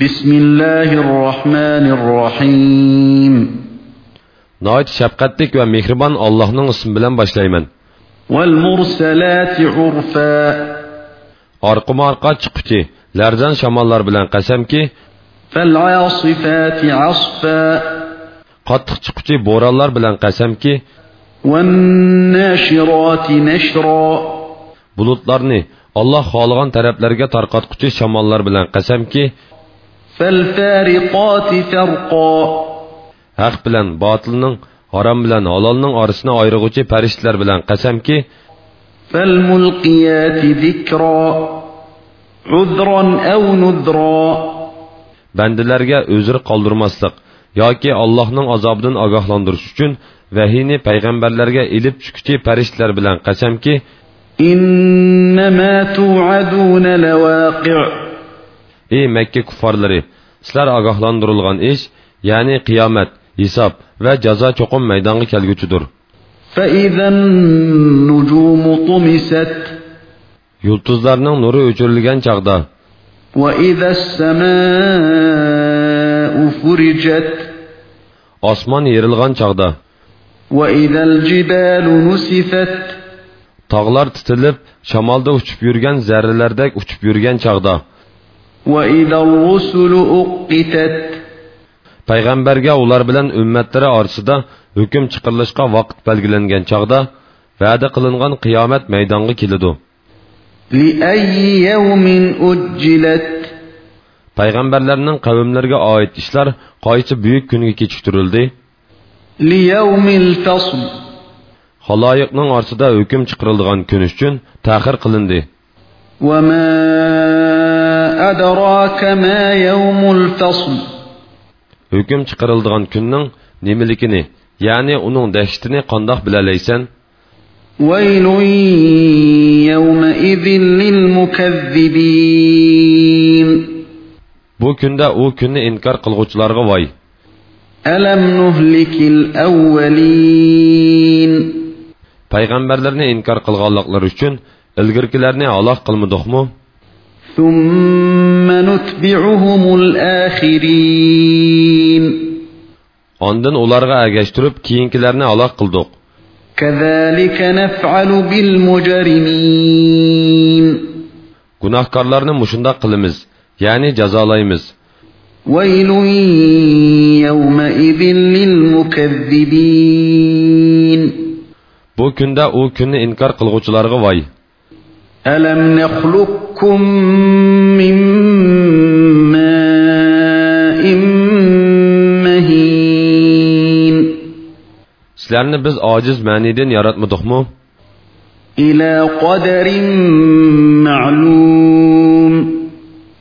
بسم الله الرحمن الرحيم Nəhayət şəfqətlik və mehriban Allah'ın ismi bilan başlayman. والمرسلات عرفا Arqıma arqa çıxıcı, lərzən şamallar bilan qəsəmki, فالعاصفات عصفا qattiq chiquvchi bo'ronlar bilan qasamki والناشرات نشرا bulutlarni Alloh xohlagan taraflarga tarqatquchi shamollar bilan qasamki فالفارقات فرقا haq bilan botilning harom bilan halolning orasini ayirg'uvchi farishtalar bilan qasamki فالملقيات ذكرا عذرا أو نذرا bandalarga o'zir qoldirmaslik yoki Allohning azobidan ogohlantirish uchun vahiyni payg'ambarlarga ilib chiquvchi farishtalar bilan qasamki إنما توعدون لواقع ey makka kuffarlari sizlar ogohlantirilgan ish ya'ni qiyomat hisob va jazo cho'qim maydonga kelguchidir yulduzlarning nuri o'chirilgan chog'da osmon yerilgan chog'da tog'lar titilib shamolda uchib yurgan zarralardek uchib yurgan chog'da payg'ambarga ular bilan ummatlari orasida hukm chiqarilishga vaqt belgilangan chog'da va'da qilingan qiyomat maydonga keladi payg'ambarlarning qavmlariga oid ishlar qaysi buyuk kunga kechiktirildi haloyiqning orasida hukm chiqarilgan kun uchun ta'xir qilindi وما أدراك ما يوم الفصل hukm chiqarilgan kunning nimaligini ya'ni uning dahshatini qandoq bilalaysan ويل يومئذ للمكذبين bu kunda u kunni inkor qilg'uvchilarga voy ألم نهلك الأولين payg'ambarlarni inkor qilganliklari uchun ilgirkilarni halok qilmadikmi ثم نتبعهم الآخرين ondin ularga agashtirib keyingilarni halok qildik كذلك نفعل بالمجرمين gunohkorlarni mushundoq qilamiz ya'ni jazolaymiz ويل يومئذ للمكذبين bu kunda u kunni inkor qilg'uvchilarga voy ألم نخلقكم من ماء مهين سلرنا بز عاجز مانيدن يارات مدخمو إلى قدر معلوم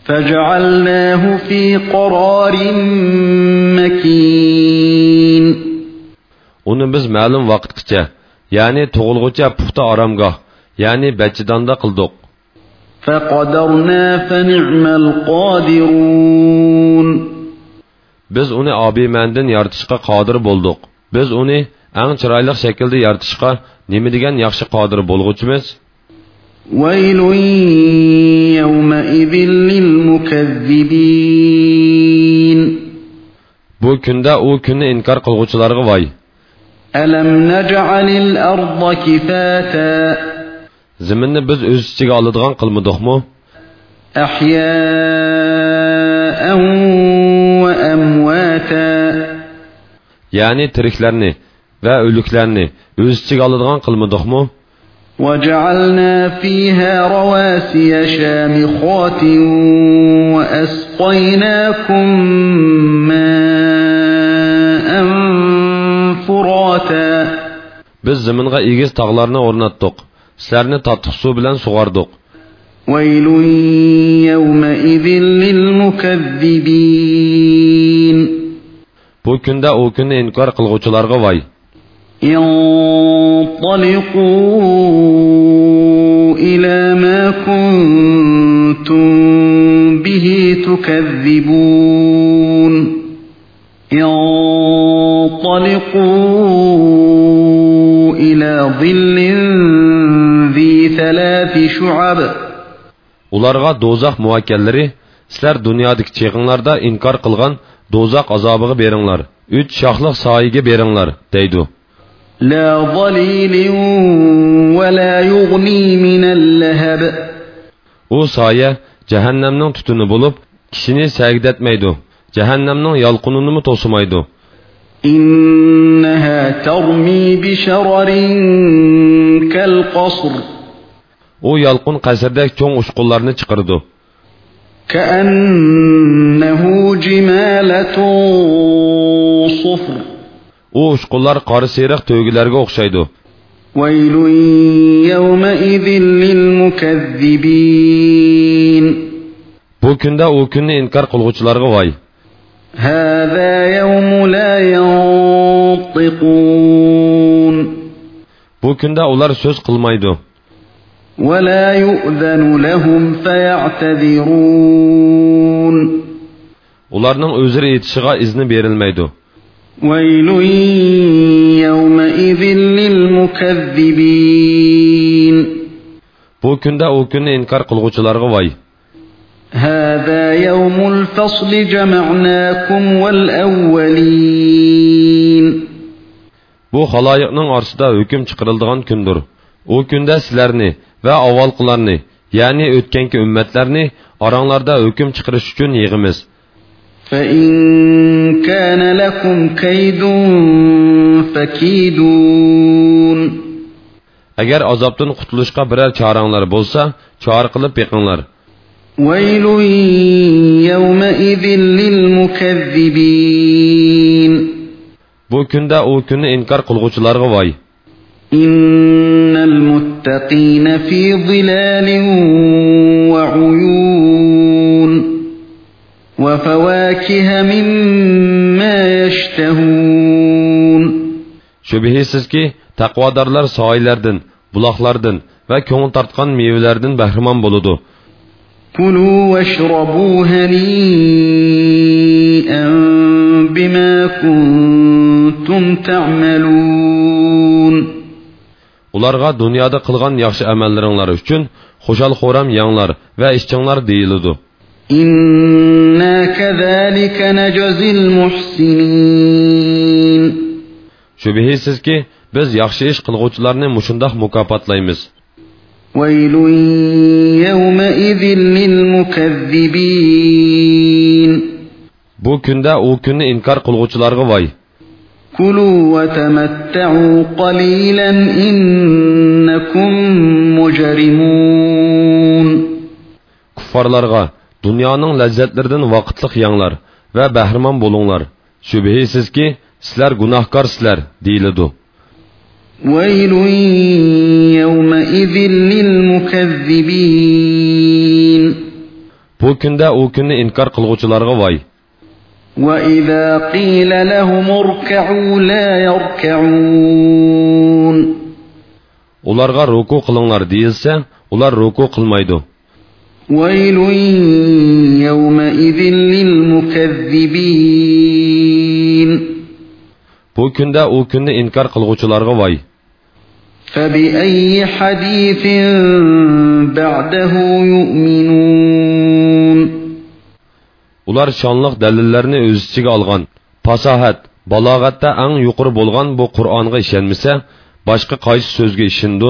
فجعلناه في قرار مكين Onu biz malum vaqt kicha, ya'ni tug'ilguncha puxta oromgoh Yani Beçidan'da kıldık. فَقَدَرْنَا فَنِعْمَ الْقَادِرُونَ Biz onu abimenden yaratışka kadir bulduk. Biz onu en çıraylık şekilde yaratışka nemi degen yakşı kadir bulguçumuz. وَيْلٌ يَوْمَئِذٍ لِلْمُكَذِّبِينَ Bu künde o günü inkar kılgıçılarına vay. أَلَمْ نَجْعَلِ الْأَرْضَ كِفَاتًا ziminni biz o'z ichiga oladigan qilmadikmi أحياء وأمواتا ya'ni tiriklarni va o'liklarni o'z ichiga oladigan qilmadikmi وجعلنا فيها رواسي شامخات وأسقيناكم ماء فراتا biz ziminga egiz tog'larni o'rnatdik سرنی تاتخ سو بلن سوغاردوق ویل یومئذ للمکذبین بو کنده أو کنده انکار قلغوچلارغا وای انطلقوا إلى ما كنتم به تكذبون. انطلقوا إلى ظل şu'abı. Ularga dozaq muakkelleri, sizler dünyadaki çekinlarda inkar kılgan dozaq azabıgı berinlar. Üç şahlıq sahigi berinlar, deydu. La zalilin ve la yugni minel leheb. O saye cehennemnin tütünü bulup, kişini sergidetmeydu. Cehennemnin yalqınını mı tosumaydu? İnneha termi bi şerarin kel kasr u yolqin qasrdek cho'ng uchqunlarni chiqirdi u uchqunlar qora seriq to'gilarga o'xshaydi. Bu kunda u kunni inkor qilg'uvchilarga voy. Bu kunda ular so'z qilmaydi. ولا يؤذن لهم فيعتذرون Onların özleri yetişiga izni verilmeydi. وَيْلٌ يَوْمَئِذٍ لِلْمُكَذِّبِينَ Bu künde o günü inkar kılgıçılarına vay. هَذَا يَوْمُ الْفَصْلِ جَمَعْنَاكُمْ وَالْأَوَّلِينَ Bu halayıkның arsıda hüküm çıkarıldığan kündür. O künde sizlerini va avvalqilarni ya'ni o'tganki ummatlarni oranglarda hukm chiqarish uchun yig'imiz فإن كان لكم كيد فكيدون agar azobdan qutulishga biror choranglar bo'lsa chora qilib beqinglar ويل يومئذ للمكذبين bu kunda u kunni inkor qilg'uvchilarga voy إن المتقين في ظلال وعيون وفواكه مما يشتهون Şübihisiz ki takvadarlar sahillerden, bulaklardan ve köngül tartkan meyvelerden behriman buludu. Kulu ve şrabu hani'en bima kuntum ta'melun ularga dunyoda qilgan yaxshi amallaringlar uchun xushal xo'ram yanglar va ishchinglar deyiladi إنا كذلك نجزي المحسنين shubhisizki biz yaxshi ish qilg'uvchilarni mushundoq mukofotlaymiz ويل يومئذ للمكذبين bu kunda u kunni inkor qilg'uvchilarga voy كلوا وتمتعوا قليلا إنكم مجرمون kuffarlarga dunyoning lazzatlaridan vaqtliq yanglar va bahramon bo'linglar shubhisizki sizlar gunohkorsizlar deyiladi ويل يومئذ للمكذبين bu kunda u kunni inkor qilg'uvchilarga voy وَإِذَا قِيلَ لَهُمْ ارْكَعُوا لَا يَرْكَعُونَ Onlarga ruku kılınlar değilse, onlar ruku kılmaydı. وَيْلٌ يَوْمَئِذٍ لِلْمُكَذِّبِينَ Bu künde o künni inkar kılgıçılarga vay. فَبِأَيِّ حَد۪يثٍ بَعْدَهُ يُؤْمِنُونَ ular shonliq dalillarni o'z ichiga olgan fasohat balog'atda eng yuqori bo'lgan bu qur'onga ishonmasa boshqa qaysi so'zga ishindi